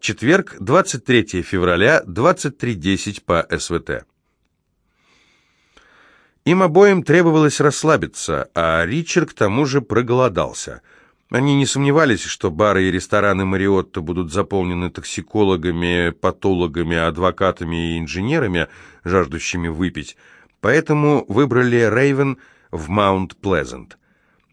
Четверг, 23 февраля, 23.10 по СВТ. Им обоим требовалось расслабиться, а Ричард к тому же проголодался. Они не сомневались, что бары и рестораны Мариотта будут заполнены токсикологами, патологами, адвокатами и инженерами, жаждущими выпить, поэтому выбрали Рейвен в Маунт-Плезент.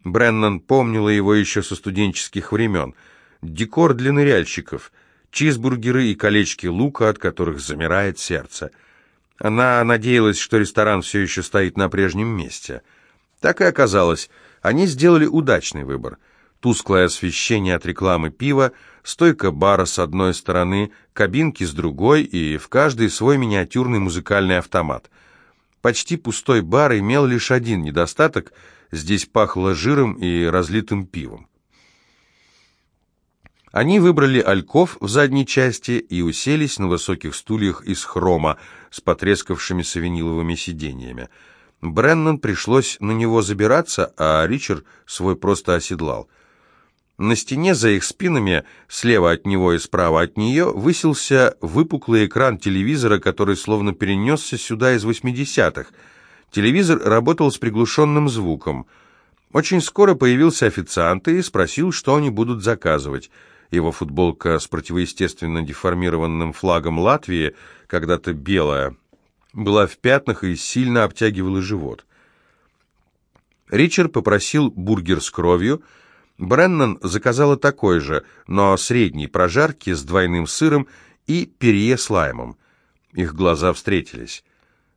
Бреннан помнила его еще со студенческих времен. Декор для ныряльщиков, чизбургеры и колечки лука, от которых замирает сердце – она надеялась, что ресторан все еще стоит на прежнем месте. Так и оказалось. Они сделали удачный выбор. Тусклое освещение от рекламы пива, стойка бара с одной стороны, кабинки с другой и в каждой свой миниатюрный музыкальный автомат. Почти пустой бар имел лишь один недостаток – здесь пахло жиром и разлитым пивом. Они выбрали альков в задней части и уселись на высоких стульях из хрома с потрескавшимися виниловыми сиденьями. Бреннан пришлось на него забираться, а Ричард свой просто оседлал. На стене за их спинами, слева от него и справа от нее, высился выпуклый экран телевизора, который словно перенесся сюда из 80-х. Телевизор работал с приглушенным звуком. Очень скоро появился официант и спросил, что они будут заказывать – его футболка с противоестественно деформированным флагом Латвии, когда-то белая, была в пятнах и сильно обтягивала живот. Ричард попросил бургер с кровью. Бреннан заказала такой же, но средней прожарки с двойным сыром и перье с лаймом. Их глаза встретились.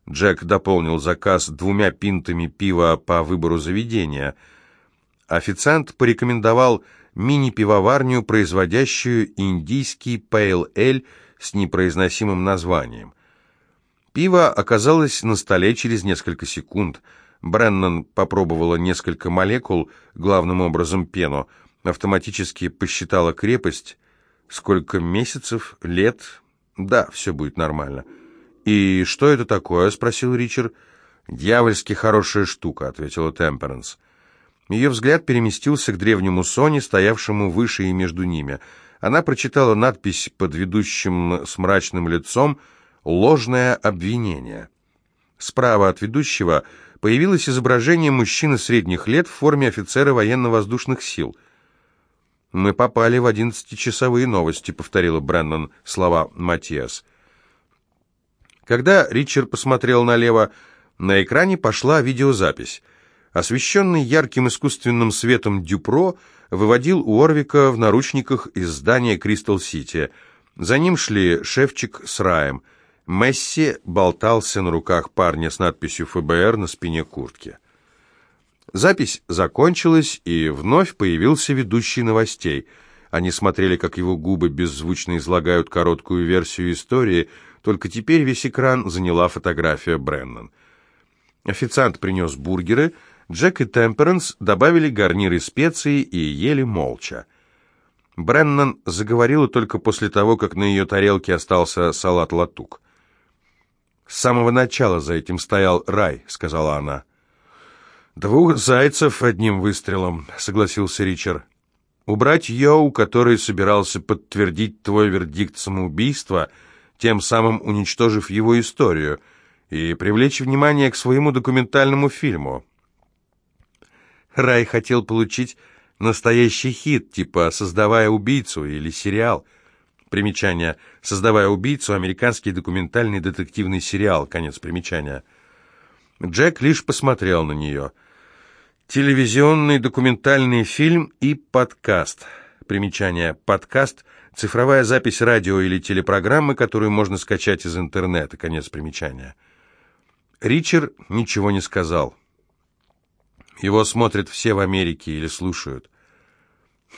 Джек дополнил заказ двумя пинтами пива по выбору заведения. Официант порекомендовал мини-пивоварню, производящую индийский пейл-эль с непроизносимым названием. Пиво оказалось на столе через несколько секунд. Бреннан попробовала несколько молекул, главным образом пену, автоматически посчитала крепость. Сколько месяцев, лет? Да, все будет нормально. «И что это такое?» — спросил Ричард. «Дьявольски хорошая штука», — ответила Темперанс. Ее взгляд переместился к древнему Соне, стоявшему выше и между ними. Она прочитала надпись под ведущим с мрачным лицом «Ложное обвинение». Справа от ведущего появилось изображение мужчины средних лет в форме офицера военно-воздушных сил. «Мы попали в одиннадцатичасовые новости», — повторила Бреннан слова Матиас. Когда Ричард посмотрел налево, на экране пошла видеозапись. Освещенный ярким искусственным светом Дюпро выводил Уорвика в наручниках из здания Кристал-Сити. За ним шли Шевчик с Раем. Месси болтался на руках парня с надписью ФБР на спине куртки. Запись закончилась, и вновь появился ведущий новостей. Они смотрели, как его губы беззвучно излагают короткую версию истории, только теперь весь экран заняла фотография Бреннан. Официант принес бургеры — Джек и Темперанс добавили гарниры специи и ели молча. Бреннан заговорила только после того, как на ее тарелке остался салат-латук. «С самого начала за этим стоял рай», — сказала она. «Двух зайцев одним выстрелом», — согласился Ричард. «Убрать Йоу, который собирался подтвердить твой вердикт самоубийства, тем самым уничтожив его историю, и привлечь внимание к своему документальному фильму. Рай хотел получить настоящий хит, типа «Создавая убийцу» или сериал. Примечание «Создавая убийцу» — американский документальный детективный сериал. Конец примечания. Джек лишь посмотрел на нее. Телевизионный документальный фильм и подкаст. Примечание «Подкаст» — цифровая запись радио или телепрограммы, которую можно скачать из интернета. Конец примечания. Ричард ничего не сказал. Его смотрят все в Америке или слушают.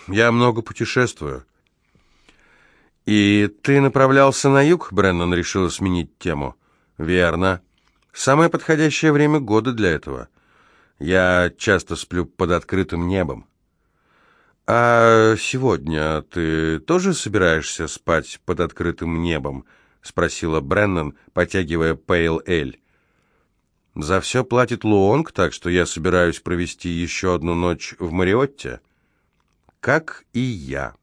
Я много путешествую. И ты направлялся на юг, Бреннан решил сменить тему. Верно. Самое подходящее время года для этого. Я часто сплю под открытым небом. А сегодня ты тоже собираешься спать под открытым небом? спросила Бреннан, потягивая пейл эль. За все платит Луонг, так что я собираюсь провести еще одну ночь в Мариотте. Как и я.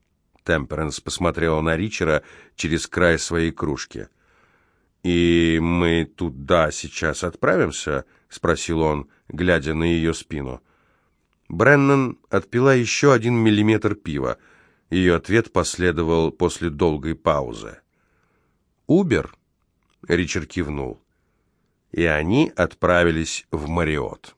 Темперенс посмотрела на Ричера через край своей кружки. «И мы туда сейчас отправимся?» — спросил он, глядя на ее спину. Бреннан отпила еще один миллиметр пива. Ее ответ последовал после долгой паузы. «Убер?» — Ричард кивнул. И они отправились в Мариот.